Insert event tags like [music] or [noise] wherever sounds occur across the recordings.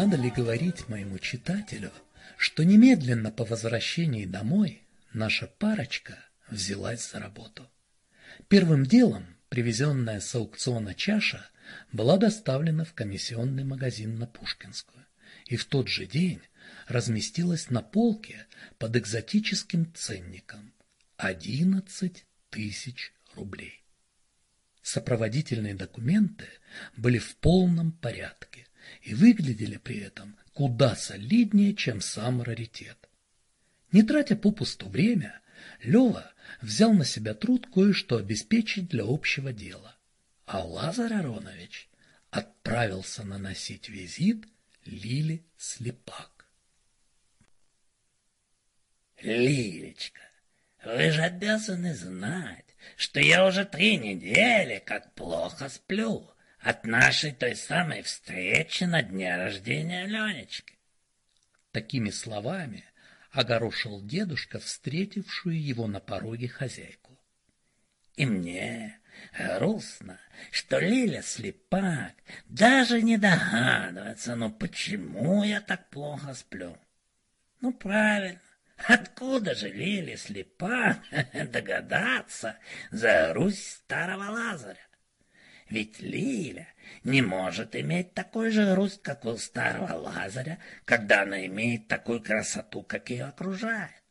надо ли говорить моему читателю, что немедленно по возвращении домой наша парочка взялась за работу. Первым делом привезенная с аукциона чаша была доставлена в комиссионный магазин на Пушкинскую, и в тот же день разместилась на полке под экзотическим ценником – 11 тысяч рублей. Сопроводительные документы были в полном порядке и выглядели при этом куда солиднее, чем сам раритет. Не тратя попусту время, Лева взял на себя труд кое-что обеспечить для общего дела, а Лазарь Аронович отправился наносить визит Лиле Слепак. Лилечка, вы же обязаны знать, что я уже три недели как плохо сплю от нашей той самой встречи на дне рождения Ленечки. Такими словами огорошил дедушка встретившую его на пороге хозяйку. И мне грустно, что Лиля слепак даже не догадывается, ну почему я так плохо сплю. Ну правильно, Откуда же Лили слепа [laughs] догадаться за Русь старого Лазаря? Ведь Лиля не может иметь такой же грусть, как у старого Лазаря, когда она имеет такую красоту, как ее окружает.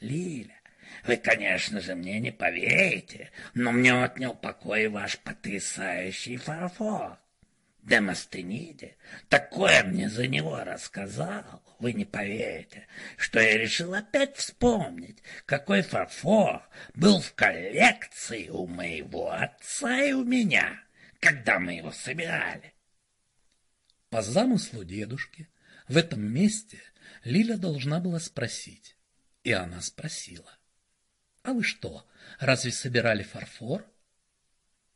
Лиля, вы, конечно же, мне не поверите, но мне отнял покой ваш потрясающий фарфор. Демостениде такое мне за него рассказал, вы не поверите, что я решил опять вспомнить, какой фарфор был в коллекции у моего отца и у меня, когда мы его собирали. По замыслу дедушки в этом месте Лиля должна была спросить, и она спросила. «А вы что, разве собирали фарфор?»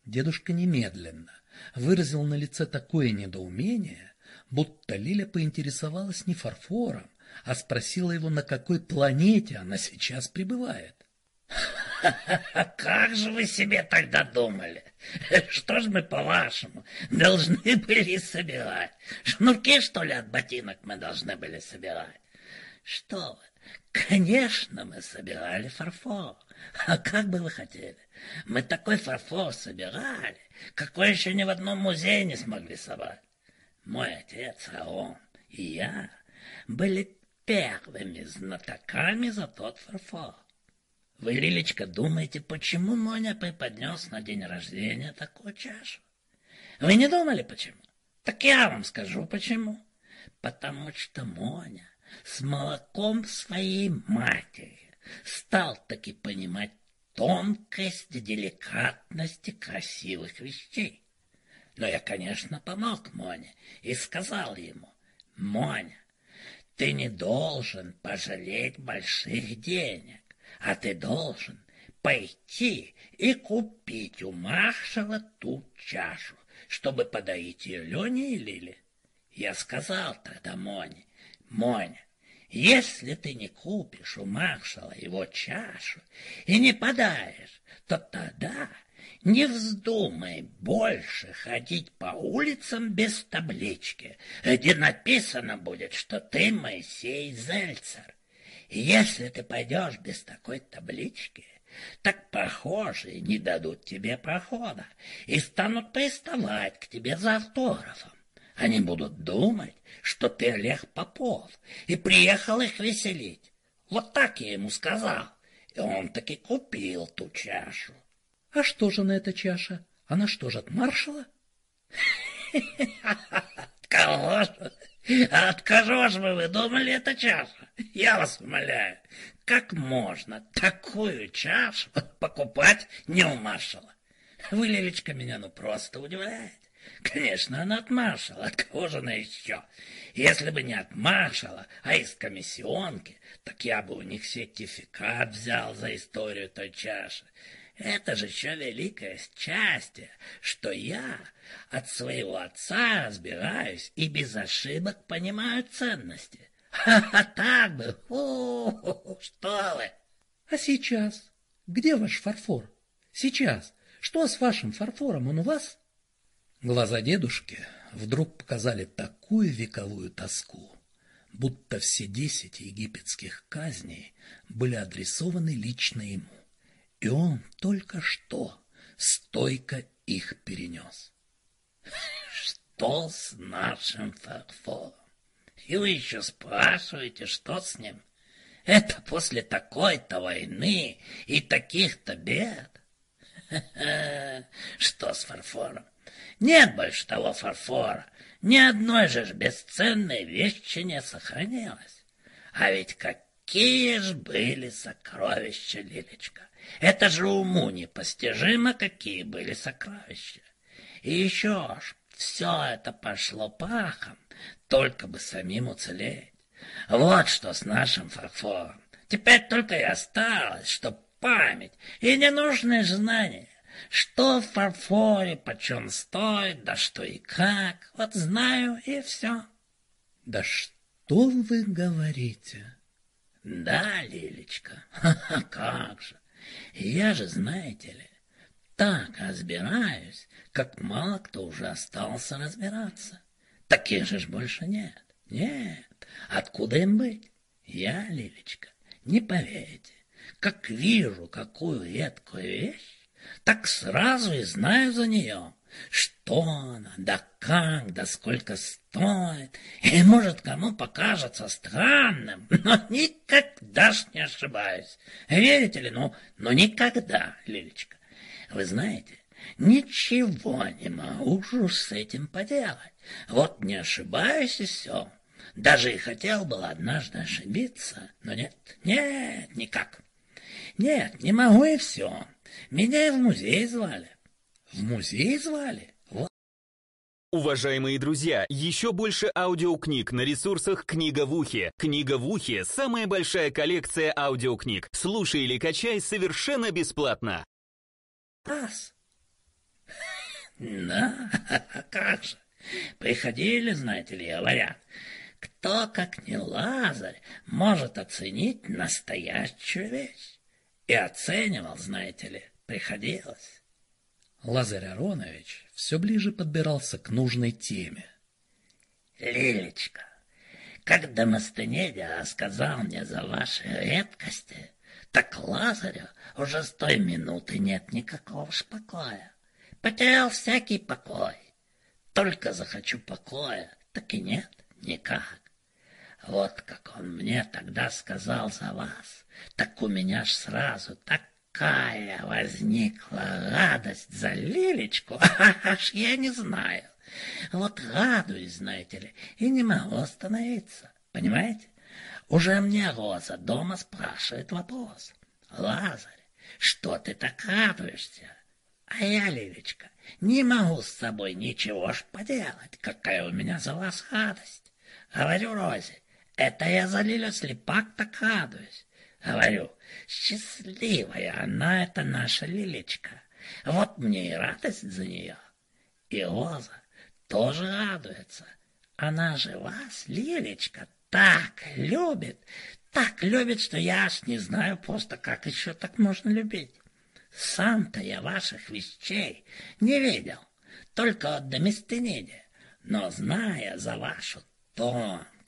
Дедушка немедленно выразил на лице такое недоумение, будто Лиля поинтересовалась не фарфором, а спросила его, на какой планете она сейчас пребывает. [laughs] Как же вы себе тогда думали? Что ж мы, по-вашему, должны были собирать? Шнурки, что ли, от ботинок мы должны были собирать? Что вы, конечно, мы собирали фарфор. А как бы вы хотели? Мы такой фарфор собирали, какой еще ни в одном музее не смогли собрать. Мой отец, а он и я были первыми знатоками за тот фарфор. Вы, Лилечка, думаете, почему Моня преподнес на день рождения такую чашу? Вы не думали, почему? Так я вам скажу, почему. Потому что Моня с молоком своей матери стал таки понимать тонкость, деликатность красивых вещей. Но я, конечно, помог Моне и сказал ему, «Моня, ты не должен пожалеть больших денег, а ты должен пойти и купить у маршала ту чашу, чтобы подарить ее Лене и Лиле. Я сказал тогда Моне, Моня, если ты не купишь у маршала его чашу и не подаришь, то тогда не вздумай больше ходить по улицам без таблички, где написано будет, что ты Моисей Зельцер. Если ты пойдешь без такой таблички, так прохожие не дадут тебе прохода и станут приставать к тебе за автографом. Они будут думать, что ты Олег Попов, и приехал их веселить. Вот так я ему сказал, и он таки купил ту чашу. — А что же на эта чаша? Она что же от маршала? [laughs] — Кого же? От кого же вы думали это чаша? Я вас умоляю, как можно такую чашу покупать не у маршала? Вы, Лилечка, меня ну просто удивляете. Конечно, она от маршала, от кого же она еще? Если бы не от маршала, а из комиссионки, так я бы у них сертификат взял за историю той чаши. Это же еще великое счастье, что я от своего отца разбираюсь и без ошибок понимаю ценности. А так бы, фу, что вы! А сейчас? Где ваш фарфор? Сейчас. Что с вашим фарфором? Он у вас? Глаза дедушки вдруг показали такую вековую тоску, будто все десять египетских казней были адресованы лично ему, и он только что стойко их перенес. Что с нашим фарфором? И вы еще спрашиваете, что с ним? Это после такой-то войны и таких-то бед. [laughs] Что с фарфором? Нет больше того фарфора. Ни одной же бесценной вещи не сохранилось. А ведь какие ж были сокровища, Лилечка! Это же уму непостижимо, какие были сокровища. И еще ж, все это пошло пахом, только бы самим уцелеть. Вот что с нашим фарфором. Теперь только и осталось, что память и ненужные знания. Что в фарфоре, почем стоит, да что и как. Вот знаю и все. Да что вы говорите? Да, Лилечка, [laughs] как же. Я же, знаете ли, так разбираюсь, как мало кто уже остался разбираться. Таких же ж больше нет. Нет, откуда им быть? Я, Лилечка, не поверите, как вижу какую редкую вещь, так сразу и знаю за нее, что она, да как, да сколько стоит. И, может, кому покажется странным, [laughs] но никогда ж не ошибаюсь. Верите ли, ну, ну никогда, Лилечка. Вы знаете, ничего не могу с этим поделать. Вот не ошибаюсь и все. Даже и хотел был однажды ошибиться, но нет, нет, никак. Нет, не могу и все. Меня и в музей звали. В музей звали? Вот. Уважаемые друзья, еще больше аудиокниг на ресурсах «Книга в ухе». «Книга в ухе» — самая большая коллекция аудиокниг. Слушай или качай совершенно бесплатно. Раз. Да, как же. Приходили, знаете ли, говорят, кто, как не Лазарь, может оценить настоящую вещь? И оценивал, знаете ли, приходилось. Лазарь Аронович все ближе подбирался к нужной теме. Лилечка, когда Мастынедя сказал мне за ваши редкости, так Лазарю уже с той минуты нет никакого ж покоя. Потерял всякий покой. Только захочу покоя, так и нет никак. Вот как он мне тогда сказал за вас, так у меня ж сразу такая возникла радость за Лилечку, [laughs] аж я не знаю. Вот радуюсь, знаете ли, и не могу остановиться, понимаете? Уже мне Роза дома спрашивает вопрос. Лазарь, что ты так радуешься? А я, Лилечка, не могу с собой ничего ж поделать, какая у меня за вас радость. Говорю Розе, это я за Лилю слепак так радуюсь. Говорю, счастливая она, это наша Лилечка. Вот мне и радость за нее. И Роза тоже радуется. Она же вас, Лилечка, так любит, так любит, что я аж не знаю просто, как еще так можно любить. Сам-то я ваших вещей не видел, только от Доместенеде, но зная за вашу тонкость,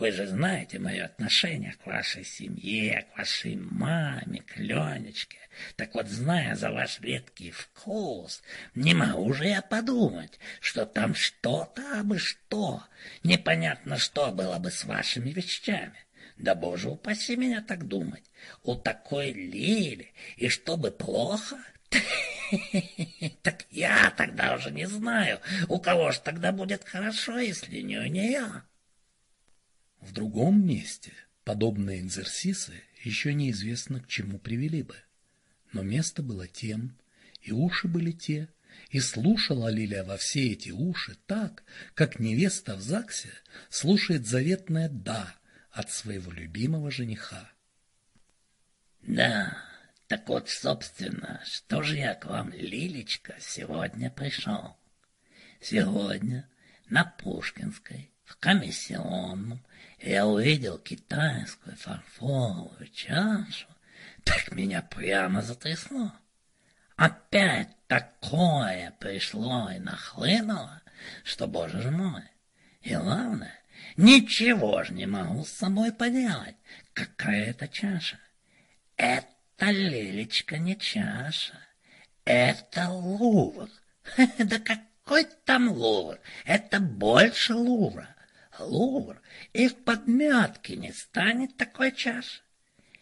вы же знаете мое отношение к вашей семье, к вашей маме, к Ленечке. Так вот, зная за ваш редкий вкус, не могу же я подумать, что там что-то, абы что, непонятно что было бы с вашими вещами. Да, боже упаси меня так думать. У такой Лили, и чтобы плохо, [laughs] так я тогда уже не знаю, у кого ж тогда будет хорошо, если не у нее. В другом месте подобные экзерсисы еще неизвестно к чему привели бы. Но место было тем, и уши были те, и слушала Лилия во все эти уши так, как невеста в ЗАГСе слушает заветное «да» от своего любимого жениха. Да, так вот, собственно, что же я к вам, Лилечка, сегодня пришел? Сегодня на Пушкинской, в комиссионном, я увидел китайскую фарфоровую чашу, так меня прямо затрясло. Опять такое пришло и нахлынуло, что, боже ж мой. И главное, ничего ж не могу с собой поделать. Какая это чаша? Это, Лилечка, не чаша. Это Лувр. [laughs] Да какой там Лувр? Это больше Лувра. Лувр и в подметке не станет такой чаши.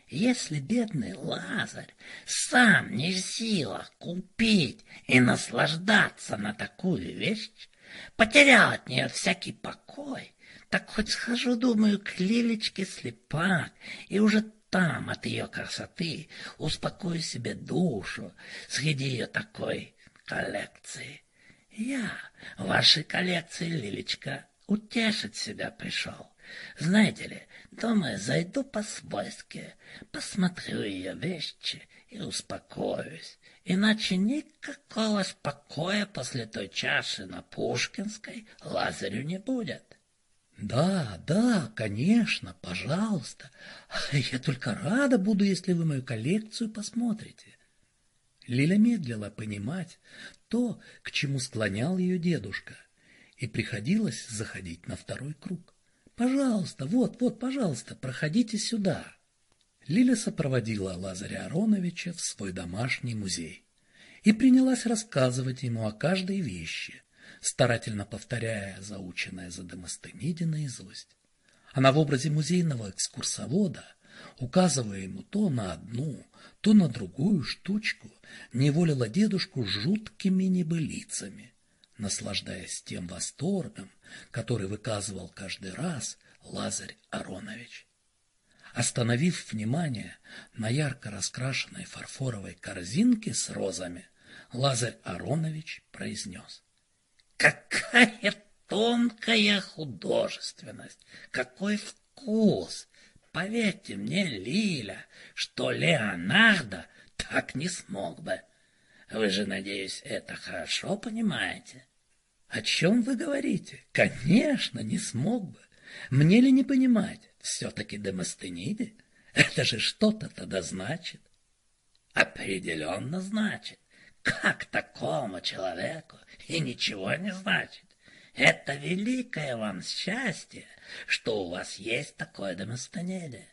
Если бедный Лазарь сам не в силах купить и наслаждаться на такую вещь, потерял от нее всякий покой, так хоть схожу, думаю, к Лилечке слепак, и уже там от ее красоты успокою себе душу среди ее такой коллекции. Я вашей коллекции, Лилечка, утешить себя пришел. Знаете ли, думаю, зайду по-свойски, посмотрю ее вещи и успокоюсь. Иначе никакого спокоя после той чаши на Пушкинской Лазарю не будет. Да, да, конечно, пожалуйста. Я только рада буду, если вы мою коллекцию посмотрите. Лиля медлила понимать то, к чему склонял ее дедушка, и приходилось заходить на второй круг. Пожалуйста, вот, вот, пожалуйста, проходите сюда. Лиля сопроводила Лазаря Ароновича в свой домашний музей и принялась рассказывать ему о каждой вещи, старательно повторяя заученное за Демостениди наизусть. Она в образе музейного экскурсовода, указывая ему то на одну, то на другую штучку, неволила дедушку жуткими небылицами, наслаждаясь тем восторгом, который выказывал каждый раз Лазарь Аронович. Остановив внимание на ярко раскрашенной фарфоровой корзинке с розами, Лазарь Аронович произнес. «Какая тонкая художественность! Какой вкус! Поверьте мне, Лиля, что Леонардо так не смог бы. Вы же, надеюсь, это хорошо понимаете?» О чем вы говорите? Конечно, не смог бы. Мне ли не понимать? Все-таки Демостениди? Это же что-то тогда значит. Определенно значит. Как такому человеку и ничего не значит? Это великое вам счастье, что у вас есть такое Демостениди.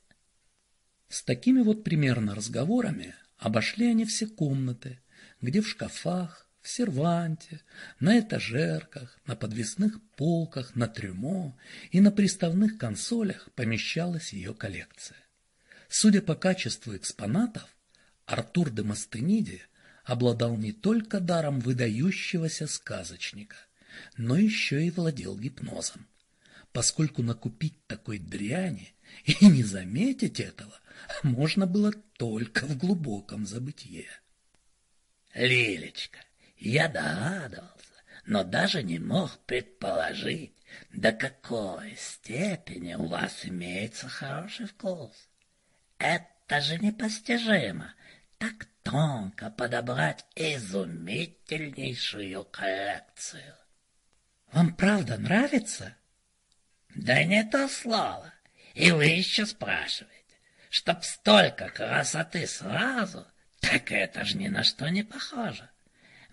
С такими вот примерно разговорами обошли они все комнаты, где в шкафах, в серванте, на этажерках, на подвесных полках, на трюмо и на приставных консолях помещалась ее коллекция. Судя по качеству экспонатов, Артур де Мастениди обладал не только даром выдающегося сказочника, но еще и владел гипнозом, поскольку накупить такой дряни и не заметить этого можно было только в глубоком забытье. Лилечка, я догадывался, но даже не мог предположить, до какой степени у вас имеется хороший вкус. Это же непостижимо, так тонко подобрать изумительнейшую коллекцию. Вам правда нравится? Да не то слово. И вы еще спрашиваете, чтоб столько красоты сразу, так это же ни на что не похоже.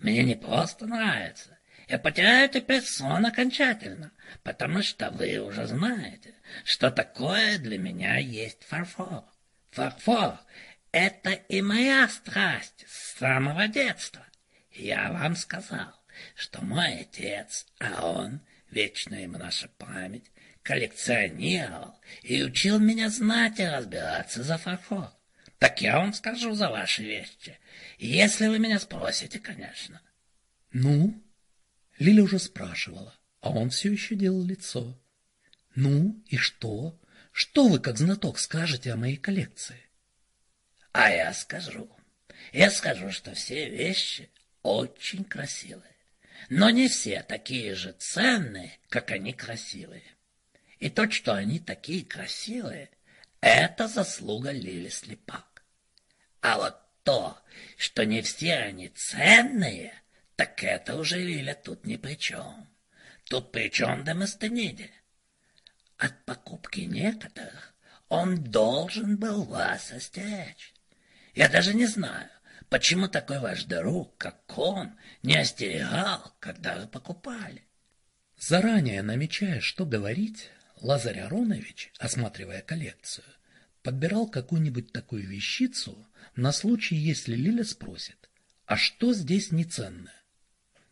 Мне не просто нравится. Я потеряю теперь сон окончательно, потому что вы уже знаете, что такое для меня есть фарфор. Фарфор — это и моя страсть с самого детства. Я вам сказал, что мой отец, а он, вечно ему наша память, коллекционировал и учил меня знать и разбираться за фарфор. Так я вам скажу за ваши вещи, если вы меня спросите, конечно. Ну? Лиля уже спрашивала, а он все еще делал лицо. Ну, и что? Что вы, как знаток, скажете о моей коллекции? А я скажу. Я скажу, что все вещи очень красивые. Но не все такие же ценные, как они красивые. И то, что они такие красивые, это заслуга Лили Слепак. А вот то, что не все они ценные, так это уже Лиля тут ни при чем. Тут при чем Демостениди? От покупки некоторых он должен был вас остеречь. Я даже не знаю, почему такой ваш друг, как он, не остерегал, когда вы покупали. Заранее намечая, что говорить, Лазарь Аронович, осматривая коллекцию, подбирал какую-нибудь такую вещицу на случай, если Лиля спросит, а что здесь неценное?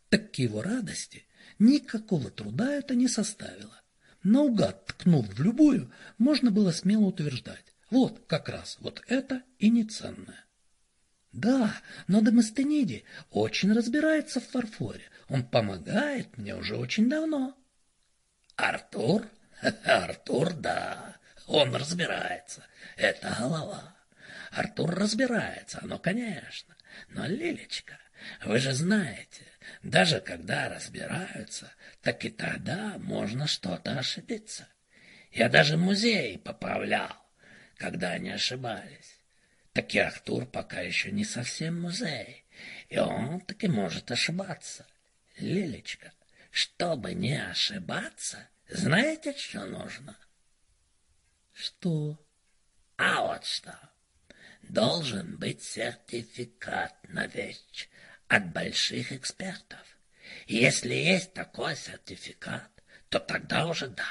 Так к его радости никакого труда это не составило. Наугад ткнув в любую, можно было смело утверждать, вот как раз вот это и неценное. Да, но Демостениди очень разбирается в фарфоре. Он помогает мне уже очень давно. Артур? [laughs] Артур, да, он разбирается. Это голова. Артур разбирается, ну, конечно. Но, Лилечка, вы же знаете, даже когда разбираются, так и тогда можно что-то ошибиться. Я даже музей поправлял, когда они ошибались. Так и Артур пока еще не совсем музей, и он таки может ошибаться. Лилечка, чтобы не ошибаться, знаете, что нужно? Что? А вот что. Должен быть сертификат на вещь от больших экспертов. Если есть такой сертификат, то тогда уже да.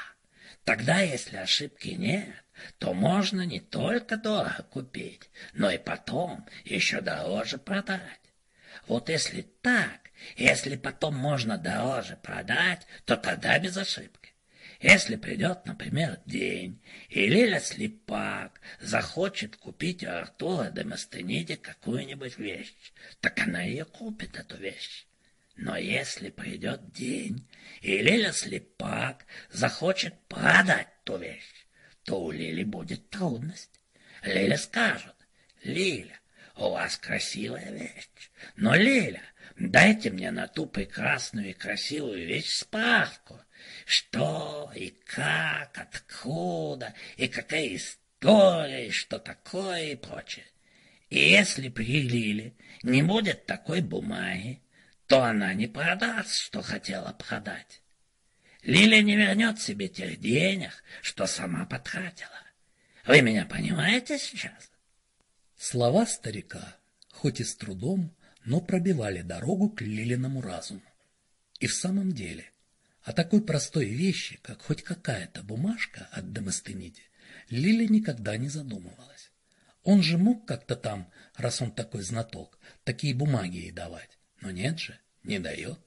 Тогда, если ошибки нет, то можно не только дорого купить, но и потом еще дороже продать. Вот если так, если потом можно дороже продать, то тогда без ошибки. Если придет, например, день, и Лиля Слепак захочет купить у Артура Демостениди какую-нибудь вещь, так она ее купит, эту вещь. Но если придет день, и Лиля Слепак захочет продать ту вещь, то у Лили будет трудность. Лиля скажет, Лиля, у вас красивая вещь, но, Лиля, дайте мне на ту прекрасную и красивую вещь справку, что и как, откуда, и какая история, и что такое, и прочее. И если при Лиле не будет такой бумаги, то она не продаст, что хотела продать. Лиля не вернет себе тех денег, что сама потратила. Вы меня понимаете сейчас? Слова старика, хоть и с трудом, но пробивали дорогу к Лилиному разуму. И в самом деле, о такой простой вещи, как хоть какая-то бумажка от Демостениди, Лиля никогда не задумывалась. Он же мог как-то там, раз он такой знаток, такие бумаги ей давать. Но нет же, не дает.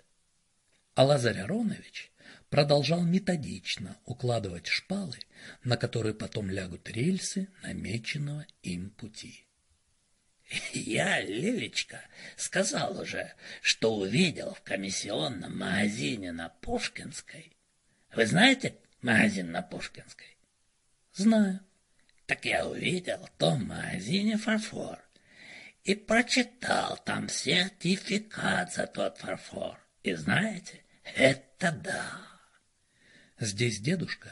А Лазарь Аронович продолжал методично укладывать шпалы, на которые потом лягут рельсы намеченного им пути. Я, Лилечка, сказал уже, что увидел в комиссионном магазине на Пушкинской. Вы знаете магазин на Пушкинской? Знаю. Так я увидел в том магазине фарфор и прочитал там сертификат за тот фарфор. И знаете, это да. Здесь дедушка,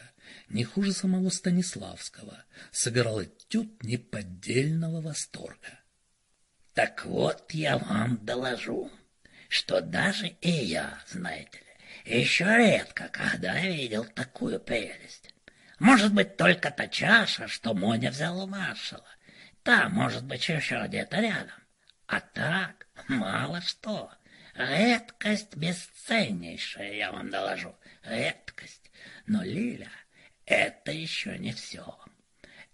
не хуже самого Станиславского, сыграл этюд неподдельного восторга. Так вот я вам доложу, что даже и я, знаете ли, еще редко когда видел такую прелесть. Может быть, только та чаша, что Моня взял у маршала. Та, может быть, еще где-то рядом. А так, мало что. Редкость бесценнейшая, я вам доложу. Редкость. Но, Лиля, это еще не все.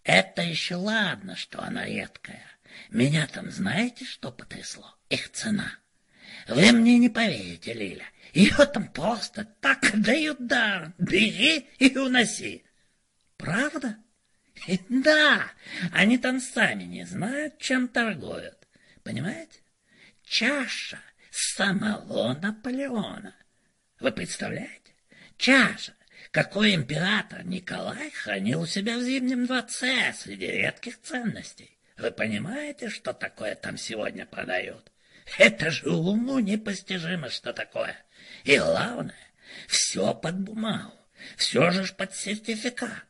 Это еще ладно, что она редкая. Меня там знаете, что потрясло? Их цена. Вы мне не поверите, Лиля. Ее там просто так дают даром. Бери и уноси. Правда? [laughs] Да, они там сами не знают, чем торгуют. Понимаете? Чаша самого Наполеона. Вы представляете? Чаша, какой император Николай хранил у себя в Зимнем дворце среди редких ценностей. Вы понимаете, что такое там сегодня продают? Это же уму непостижимо, что такое. И главное, все под бумагу, все же под сертификат.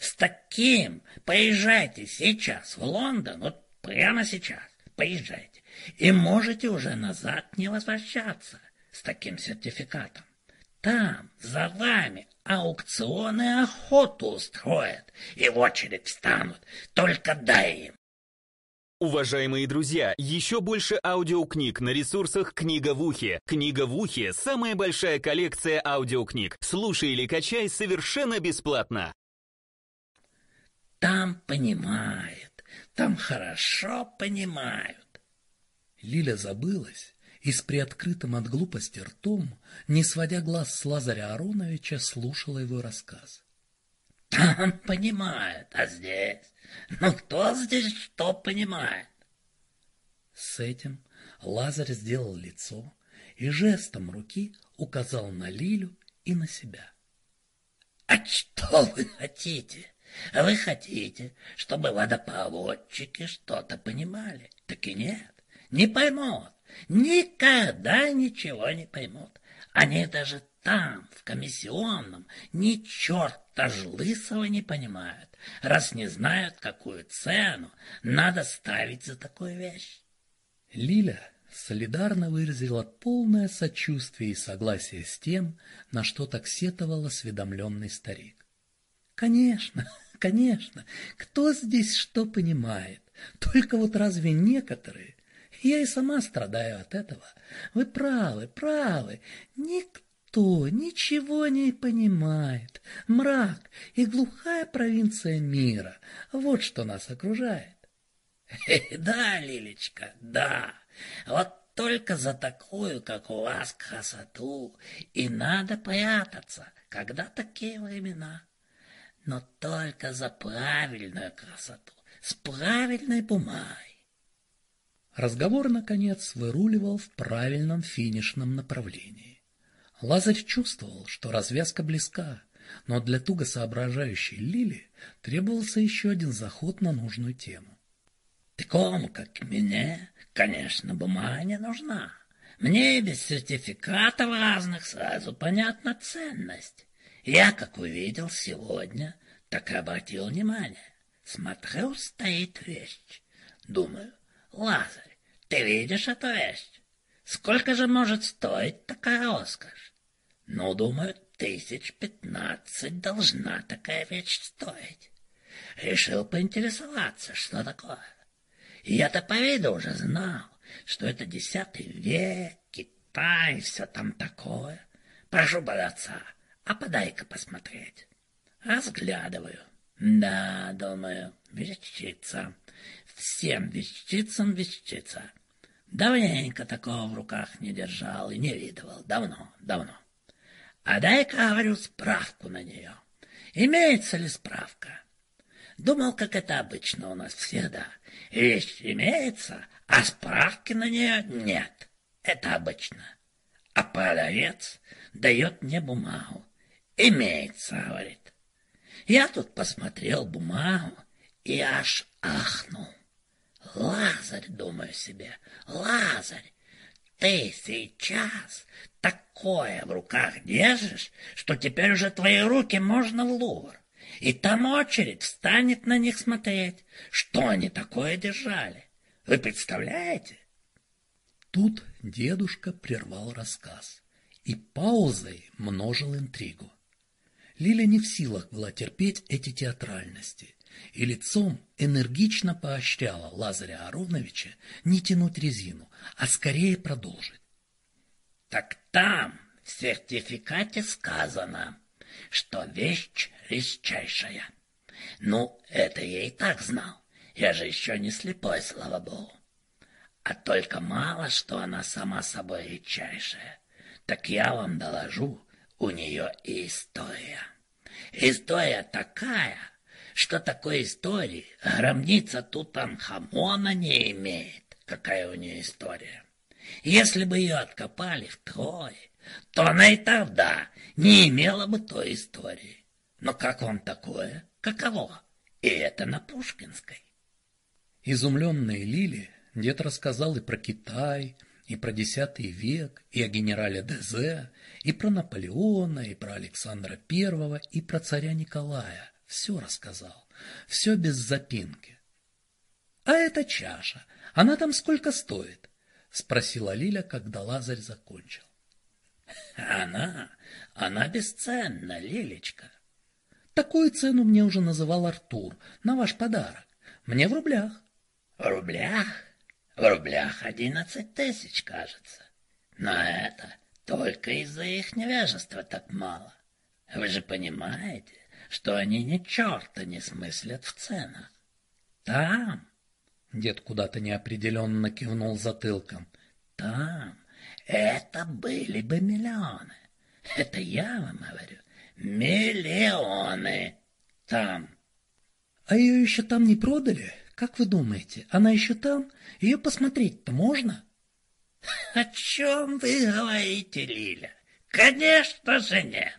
С таким поезжайте сейчас в Лондон, вот прямо сейчас, поезжайте, и можете уже назад не возвращаться с таким сертификатом. Там за вами аукционы охоту устроят и в очередь встанут, только дай им. Уважаемые друзья, еще больше аудиокниг на ресурсах «Книга в ухе». «Книга в ухе» — самая большая коллекция аудиокниг. Слушай или качай совершенно бесплатно. Там понимают, там хорошо понимают. Лиля забылась и с приоткрытым от глупости ртом, не сводя глаз с Лазаря Ароновича, слушала его рассказ. Там понимают, а здесь... Ну кто здесь что понимает? С этим Лазарь сделал лицо и жестом руки указал на Лилю и на себя. А что вы хотите? Вы хотите, чтобы водопроводчики что-то понимали? Так и нет, не поймут. Никогда ничего не поймут. Они даже там, в комиссионном, ни черта ж лысого не понимают, раз не знают, какую цену надо ставить за такую вещь. Лиля солидарно выразила полное сочувствие и согласие с тем, на что так сетовал осведомленный старик. Конечно, конечно, кто здесь что понимает? Только вот разве некоторые? Я и сама страдаю от этого. Вы правы, правы. Никто никто ничего не понимает. Мрак и глухая провинция мира — вот что нас окружает. [laughs] Да, Лилечка, да. Вот только за такую, как у вас, красоту и надо прятаться, когда такие времена. Но только за правильную красоту, с правильной бумагой. Разговор, наконец, выруливал в правильном финишном направлении. Лазарь чувствовал, что развязка близка, но для туго соображающей Лили требовался еще один заход на нужную тему. Такому, как мне, конечно, бумага не нужна. Мне без сертификатов разных сразу понятна ценность. Я, как увидел сегодня, так и обратил внимание. Смотрю, стоит вещь. Думаю, Лазарь, ты видишь эту вещь? Сколько же может стоить такая роскошь? Ну, думаю, тысяч пятнадцать должна такая вещь стоить. Решил поинтересоваться, что такое. Я-то по виду уже знал, что это десятый век, Китай, все там такое. Прошу податься, а подай-ка посмотреть. Разглядываю. Да, думаю, вещица. Всем вещицам вещица. Давненько такого в руках не держал и не видывал. Давно, давно. А дай-ка, говорю, справку на нее. Имеется ли справка? Думал, как это обычно у нас всегда. Вещь имеется, а справки на нее нет. Это обычно. А продавец дает мне бумагу. Имеется, говорит. Я тут посмотрел бумагу и аж ахнул. Лазарь, думаю себе, Лазарь, ты сейчас такое в руках держишь, что теперь уже твои руки можно в Лувр. И там очередь встанет на них смотреть, что они такое держали. Вы представляете? Тут дедушка прервал рассказ и паузой множил интригу. Лиля не в силах была терпеть эти театральности и лицом энергично поощряла Лазаря Ароновича не тянуть резину, а скорее продолжить. Так там в сертификате сказано, что вещь редчайшая. Ну, это я и так знал. Я же еще не слепой, слава богу. А только мало, что она сама собой редчайшая. Так я вам доложу, у нее и история. История такая, что такой истории гробница Тутанхамона не имеет. Какая у нее история? Если бы ее откопали втрое, то она и тогда не имела бы той истории. Но как вам такое? Каково? И это на Пушкинской. Изумленные Лили дед рассказал и про Китай, и про X век, и о генерале Дезе, и про Наполеона, и про Александра Первого, и про царя Николая. Все рассказал, все без запинки. А эта чаша, она там сколько стоит? Спросила Лиля, когда Лазарь закончил. Она, она бесценна, Лилечка. Такую цену мне уже называл Артур на ваш подарок. Мне в рублях. В рублях? В рублях одиннадцать тысяч, кажется. Но это только из-за их невежества так мало. Вы же понимаете, что они ни черта не смыслят в ценах. Там, дед куда-то неопределенно кивнул затылком, там это были бы миллионы. Это я вам говорю, миллионы там. А ее еще там не продали? Как вы думаете, она еще там? Ее посмотреть-то можно? О чем вы говорите, Лиля? Конечно же нет.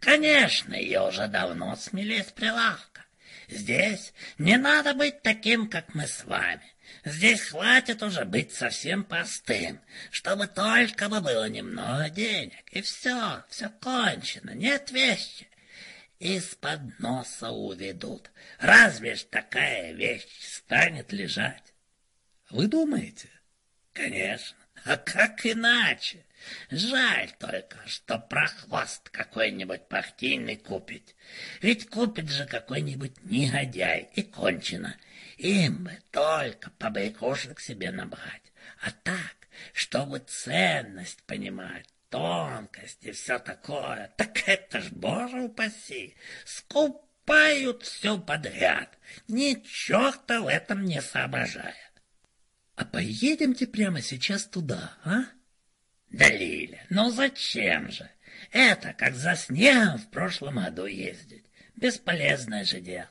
Конечно, ее уже давно смели с прилавка. Здесь не надо быть таким, как мы с вами. Здесь хватит уже быть совсем простым, чтобы только бы было немного денег, и все, все кончено, нет вещи. Из-под носа уведут. Разве ж такая вещь станет лежать? Вы думаете? Конечно. А как иначе? Жаль только, что прохвост какой-нибудь партийный купить. Ведь купит же какой-нибудь негодяй, и кончено. Им бы только побрякушек себе набрать. А так, чтобы ценность понимать, тонкость и все такое, так это ж, боже упаси, скупают все подряд, ни черта в этом не соображая. А поедемте прямо сейчас туда, а? Да, Лиля, ну зачем же? Это как за снегом в прошлом году ездить. Бесполезное же дело.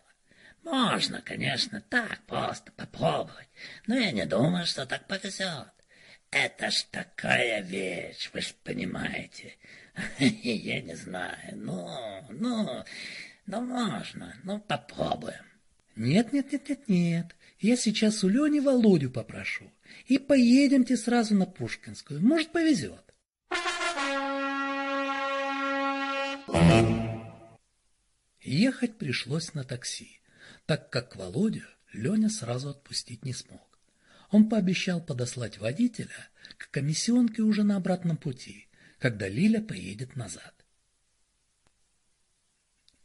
Можно, конечно, так просто попробовать, но я не думаю, что так повезет. Это ж такая вещь, вы ж понимаете. [laughs] Я не знаю, ну, ну, ну можно, ну попробуем. Нет, нет, нет, нет, нет. Я сейчас у Лени Володю попрошу. И поедемте сразу на Пушкинскую. Может, повезет. Ехать пришлось на такси, так как Володю Леня сразу отпустить не смог. Он пообещал подослать водителя к комиссионке уже на обратном пути, когда Лиля поедет назад.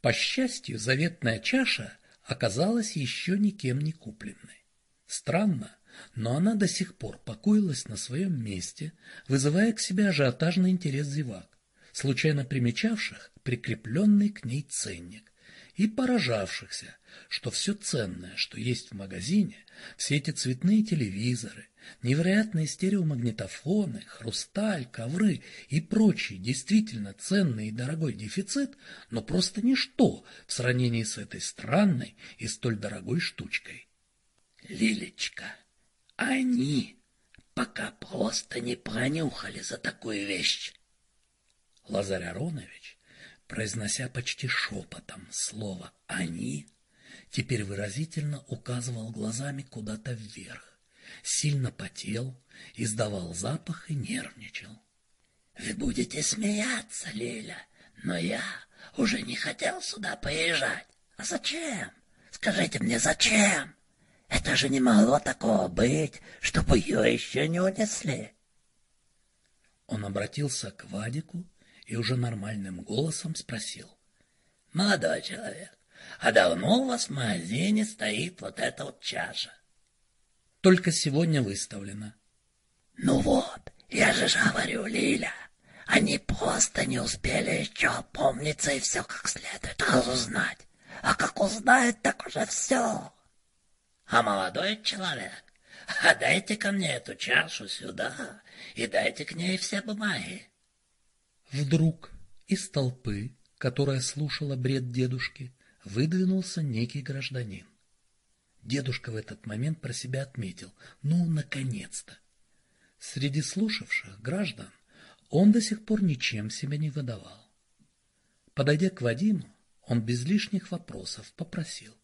По счастью, заветная чаша оказалась еще никем не купленной. Странно, но она до сих пор покоилась на своем месте, вызывая к себе ажиотажный интерес зевак, случайно примечавших прикрепленный к ней ценник, и поражавшихся, что все ценное, что есть в магазине, все эти цветные телевизоры, невероятные стереомагнитофоны, хрусталь, ковры и прочий действительно ценный и дорогой дефицит, но просто ничто в сравнении с этой странной и столь дорогой штучкой. Лилечка, они пока просто не пронюхали за такую вещь. Лазарь Аронович, произнося почти шепотом слово «они», теперь выразительно указывал глазами куда-то вверх, сильно потел, издавал запах и нервничал. Вы будете смеяться, Лиля, но я уже не хотел сюда поезжать. А зачем? Скажите мне, зачем? Это же не могло такого быть, чтобы ее еще не унесли. Он обратился к Вадику и уже нормальным голосом спросил. — Молодой человек, а давно у вас в магазине стоит вот эта вот чаша? — Только сегодня выставлена. — Ну вот, я же говорю, Лиля, они просто не успели еще опомниться и все как следует разузнать. А как узнают, так уже все. А молодой человек, а дайте ко мне эту чашу сюда и дайте к ней все бумаги. Вдруг из толпы, которая слушала бред дедушки, выдвинулся некий гражданин. Дедушка в этот момент про себя отметил: ну наконец-то. Среди слушавших граждан он до сих пор ничем себя не выдавал. Подойдя к Вадиму, он без лишних вопросов попросил: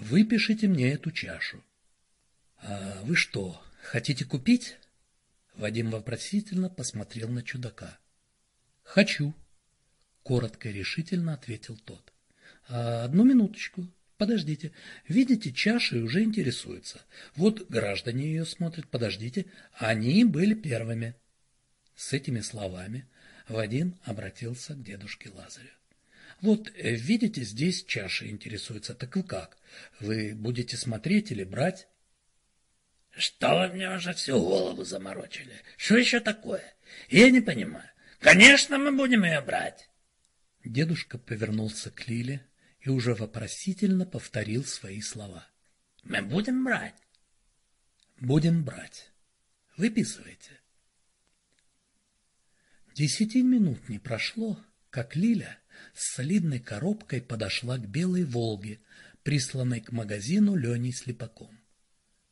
Выпишите мне эту чашу. А вы что, хотите купить? Вадим вопросительно посмотрел на чудака. Хочу, коротко и решительно ответил тот. А, одну минуточку. Подождите. Видите, чаши уже интересуются. Вот граждане ее смотрят. Подождите. Они были первыми. С этими словами Вадим обратился к дедушке Лазарю. Вот, э, видите, здесь чаши интересуются. Так и как? Вы будете смотреть или брать? Что вы мне уже всю голову заморочили? Что еще такое? Я не понимаю. Конечно, мы будем ее брать. Дедушка повернулся к Лиле и уже вопросительно повторил свои слова. Мы будем брать. Будем брать. Выписывайте. Десяти минут не прошло, как Лиля с солидной коробкой подошла к белой «Волге», присланной к магазину Леней Слепаком.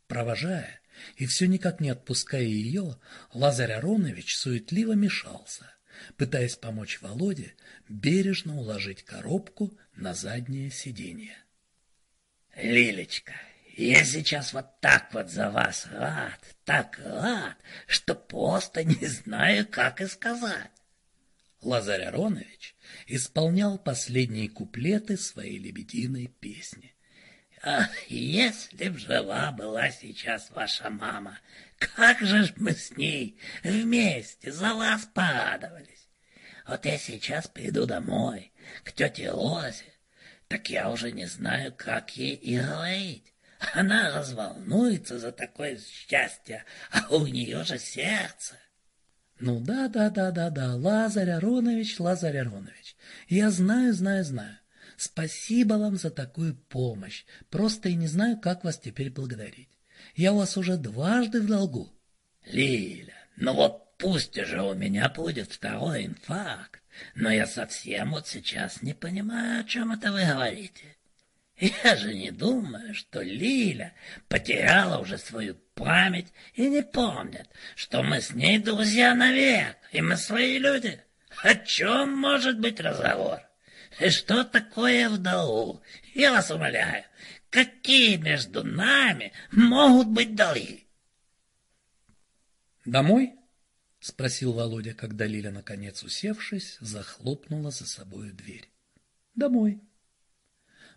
Провожая и все никак не отпуская ее, Лазарь Аронович суетливо мешался, пытаясь помочь Володе бережно уложить коробку на заднее сиденье. Лилечка, я сейчас вот так вот за вас рад, так рад, что просто не знаю, как и сказать. Лазарь Аронович исполнял последние куплеты своей лебединой песни. Ах, если б жива была сейчас ваша мама, как же ж мы с ней вместе за вас порадовались. Вот я сейчас приду домой, к тете Лозе, так я уже не знаю, как ей и говорить. Она разволнуется за такое счастье, а у нее же сердце. Ну да, да, да, да, да, Лазарь Аронович, Лазарь Аронович, я знаю, знаю, знаю. Спасибо вам за такую помощь. Просто и не знаю, как вас теперь благодарить. Я у вас уже дважды в долгу. Лиля, ну вот пусть же у меня будет второй инфаркт, но я совсем вот сейчас не понимаю, о чем это вы говорите. Я же не думаю, что Лиля потеряла уже свою память и не помнит, что мы с ней друзья навек, и мы свои люди. О чем может быть разговор? И что такое вдову? Я вас умоляю, какие между нами могут быть долги? Домой? — спросил Володя, когда Лиля, наконец усевшись, захлопнула за собою дверь. — Домой.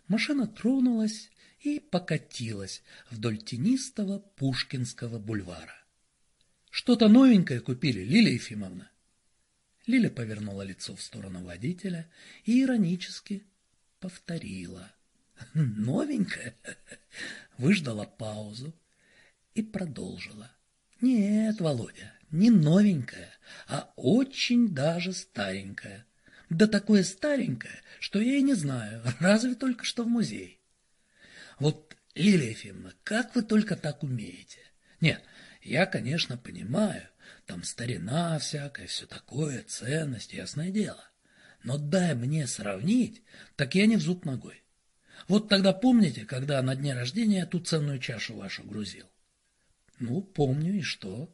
Машина тронулась и покатилась вдоль тенистого Пушкинского бульвара. — Что-то новенькое купили, Лилия Ефимовна? Лиля повернула лицо в сторону водителя и иронически повторила. [laughs] «Новенькая?» [laughs] Выждала паузу и продолжила. «Нет, Володя, не новенькая, а очень даже старенькая. Да такое старенькое, что я и не знаю, [laughs] разве только что в музей. Вот, Лилия Ефимовна, как вы только так умеете? Нет, я, конечно, понимаю, там старина всякая, все такое, ценность, ясное дело. Но дай мне сравнить, так я не в зуб ногой. Вот тогда помните, когда на дне рождения я ту ценную чашу вашу грузил? Ну, помню, и что?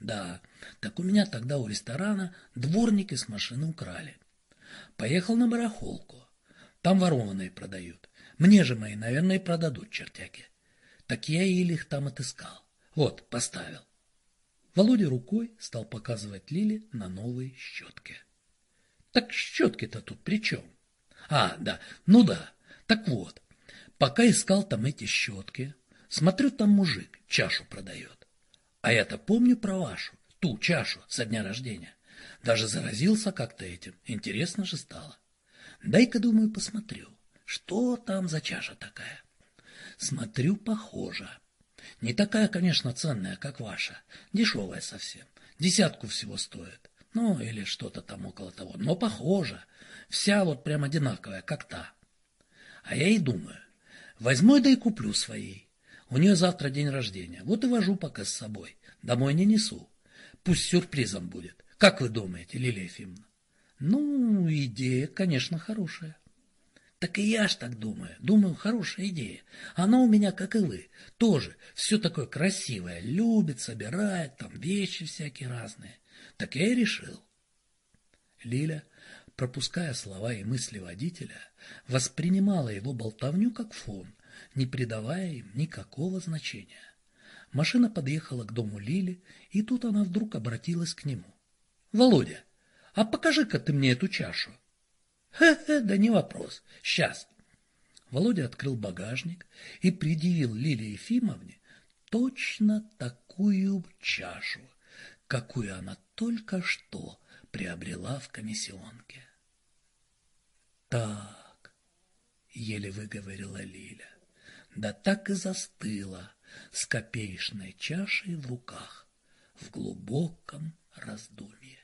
Да, так у меня тогда у ресторана дворники с машины украли. Поехал на барахолку. Там ворованные продают. Мне же мои, наверное, продадут чертяки. Так я и их там отыскал. Вот, поставил. Володя рукой стал показывать Лиле на новые щетки. Так щетки-то тут при чем? А, да, ну да. Так вот, пока искал там эти щетки, смотрю, там мужик чашу продает. А я-то помню про вашу, ту чашу со дня рождения. Даже заразился как-то этим. Интересно же стало. Дай-ка, думаю, посмотрю, что там за чаша такая. Смотрю, похоже. Не такая, конечно, ценная, как ваша. Дешевая совсем. Десятку всего стоит. Ну, или что-то там около того. Но похоже. Вся вот прям одинаковая, как та. А я и думаю, возьму да и куплю своей. У нее завтра день рождения. Вот и вожу пока с собой. Домой не несу. Пусть сюрпризом будет. Как вы думаете, Лилия Ефимовна? Ну, идея, конечно, хорошая. Так и я ж так думаю. Думаю, хорошая идея. Она у меня, как и вы, тоже все такое красивое. Любит, собирает, там вещи всякие разные. Так я и решил. Лиля, пропуская слова и мысли водителя, воспринимала его болтовню как фон, не придавая им никакого значения. Машина подъехала к дому Лили, и тут она вдруг обратилась к нему. — Володя, а покажи-ка ты мне эту чашу. Хе-хе, да не вопрос. Сейчас. Володя открыл багажник и предъявил Лилии Ефимовне точно такую чашу, какую она только что приобрела в комиссионке. Так, еле выговорила Лиля, да так и застыла, с копеечной чашей в руках в глубоком раздумье.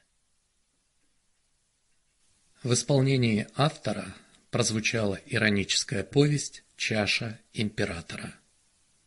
В исполнении автора прозвучала ироническая повесть «Чаша императора».